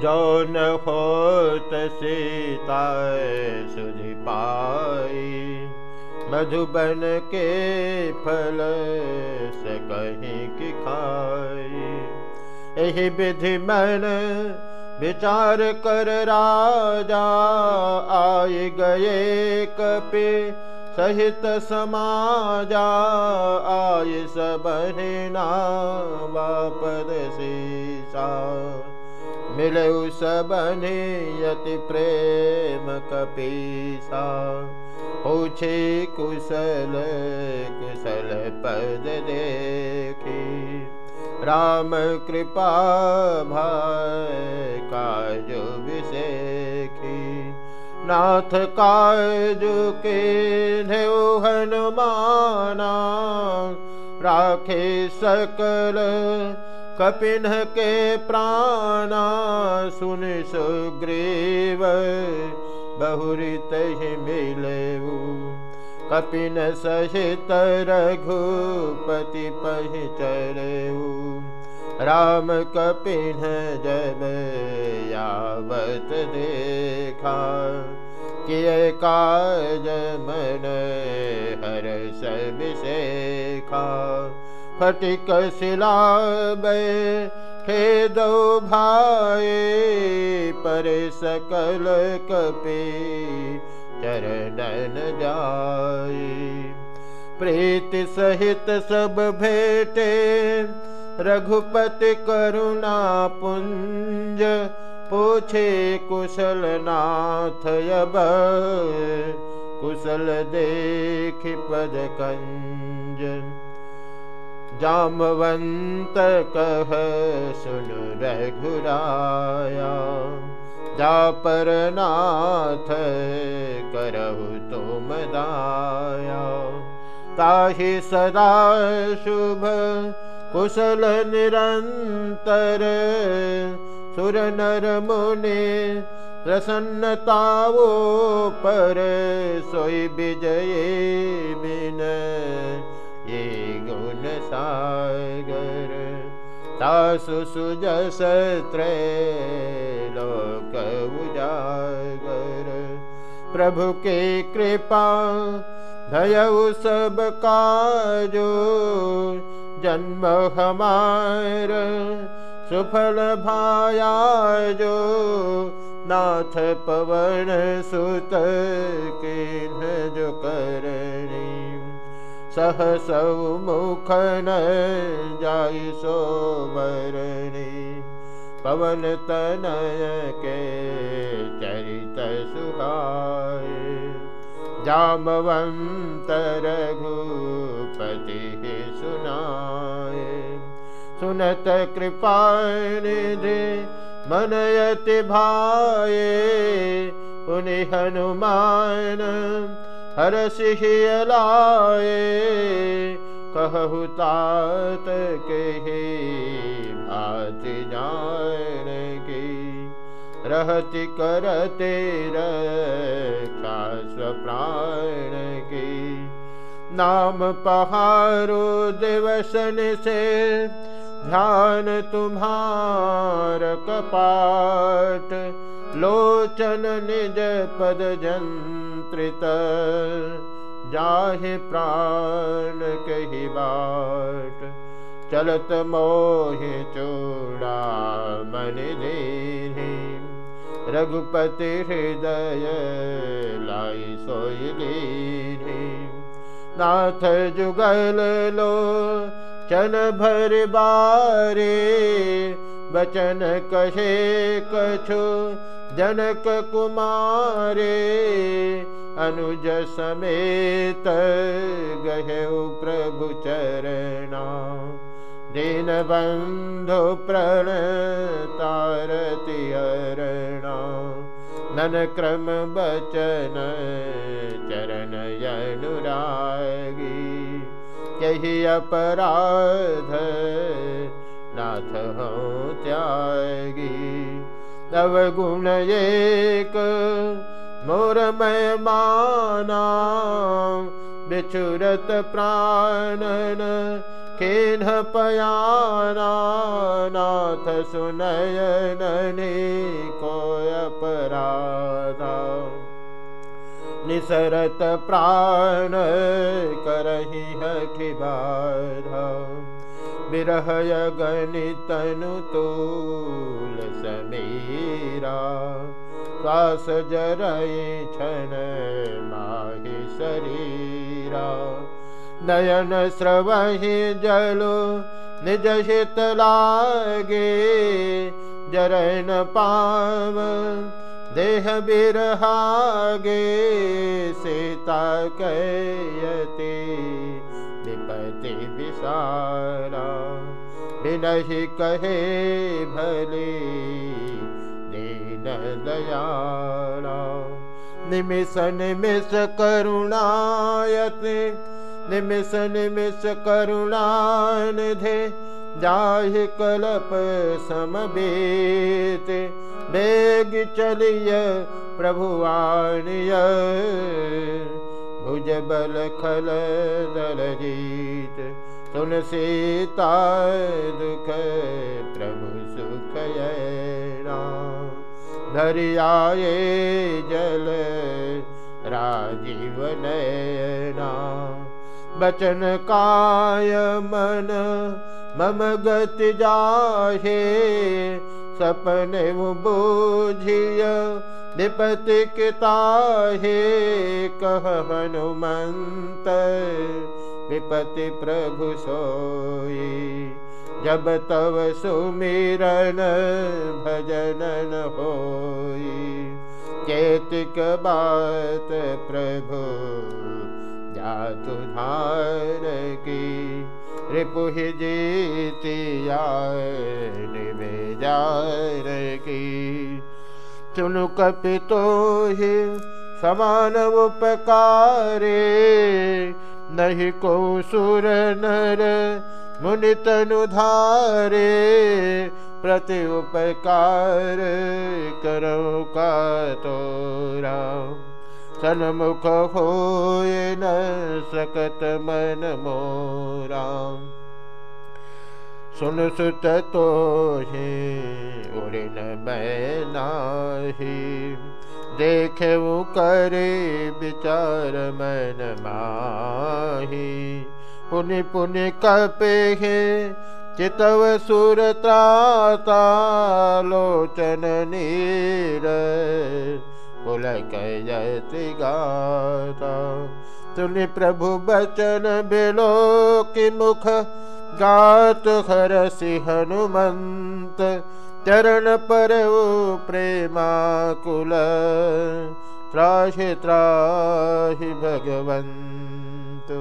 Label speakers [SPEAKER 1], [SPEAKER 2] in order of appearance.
[SPEAKER 1] जौन होत सीता सुधि पाई मधुबन के फल से कहीं की खाई यही विधि मन विचार कर राजा आय गए कपि। सहित समाजा आय सबना वापद सीसा। मिले सबने यति प्रेम कपीसा। पूछे कुशल कुशल पद देखी। राम कृपा भाई काज विषेखी नाथ काज के हनुमाना राखे सकल कपिन के प्राणा सुन सुग्रीव, बहुरित ही मिले कपिन सहित रघुपति पहचरे राम कपिन जब यावत देखा, किए काज मन हर सबसे खा फटिक शिला हे दो भाई पर सकल कपे चरणन जाए। प्रीति सहित सब भेटे रघुपति करुणा पुंज पूछे कुशल नाथ अब कुशल देख पद कंज जामवंत कह, सुन रघुराया, जा पर नाथ करहु तुम दाया। ताहि सदा शुभ कुशल निरंतर, सुर नर मुनि प्रसन्नताओ पर सोई विजय बिन। सागर तासु सुजस लोक उजागर। प्रभु के कृपा भयउ सब काजो जन्म हमार सुफल भाया जो नाथ पवन सुत के जो करणी सहस मुखन जाय सो पवन तनय के चरित सुहाय। जामवंत रघुपति सुनाए सुनत कृपा निधि मनयति भाए पुनि हनुमान हर सिहियलाए कहु तात के भाति जान की रहति करते रक्षा प्राण की नाम पहारो दिवसन से, ध्यान तुम्हार कपाट लोचन निज पद जंत्रित, जाहे प्राण कही बाट। चलत मोहि चूड़ा मन दे रघुपति हृदय लाई सोई नाथ जुगल लो, चन भर बारे। बचन कहे कछु जनक कुमारे अनुज समेत गहे प्रभु चरणा। दीन बंधु प्रण अरणा नन क्रम बचन चरण अनुरागी। यही अपराध नाथ हो त्यागी। नवगुणयेक मोरमय मा विचुरत प्राणन केन् पयानाथ नानयननि कोय परादा निसर प्राण करहखिबार विरहय गणितनु जरय छन माहि शरीरा। नयन स्रवहि जलो निज हित लागे। जरन पाव देह बिरहागे। सीता कयति विपति विसारा। बिनहि कहे भले दयाला। निमिष निमिष करुणायत निमिष निमिष करुणानिधे जाहि कलप समबेत बेग चलिय प्रभुवानिय भुज बल खल दल जीत। सुन सीता दुख प्रभु सुख धरियाए जल राजीव नैना बचन काय मन मम गति जाहे सपने विपति किताहे कह हनुमंत विपति प्रभु सोई जब तव सुमिरन भजन होई। चेतिक बात प्रभु, जातु धार की, रिपुह जीतिया निवेजार की। चुनु कपितो ही समान उपकारे, नहीं को सुर नर मुनितनुधारे प्रति उपकार करो का उपकारोरां सन्मुख होय न सकत मन मोरा सुन शकतमन मोरां उड़ न मै नाहि। देखे वो करे विचार मन माही। पुनि पुनि कपे हे चितव सुरता लोचन नीर। पुलक जति गाता। तुनि प्रभु बचन बिलो कि मुख गात हरसि हनुमंत। चरण परौ प्रेमाकुल त्राहि त्राहि भगवन्त।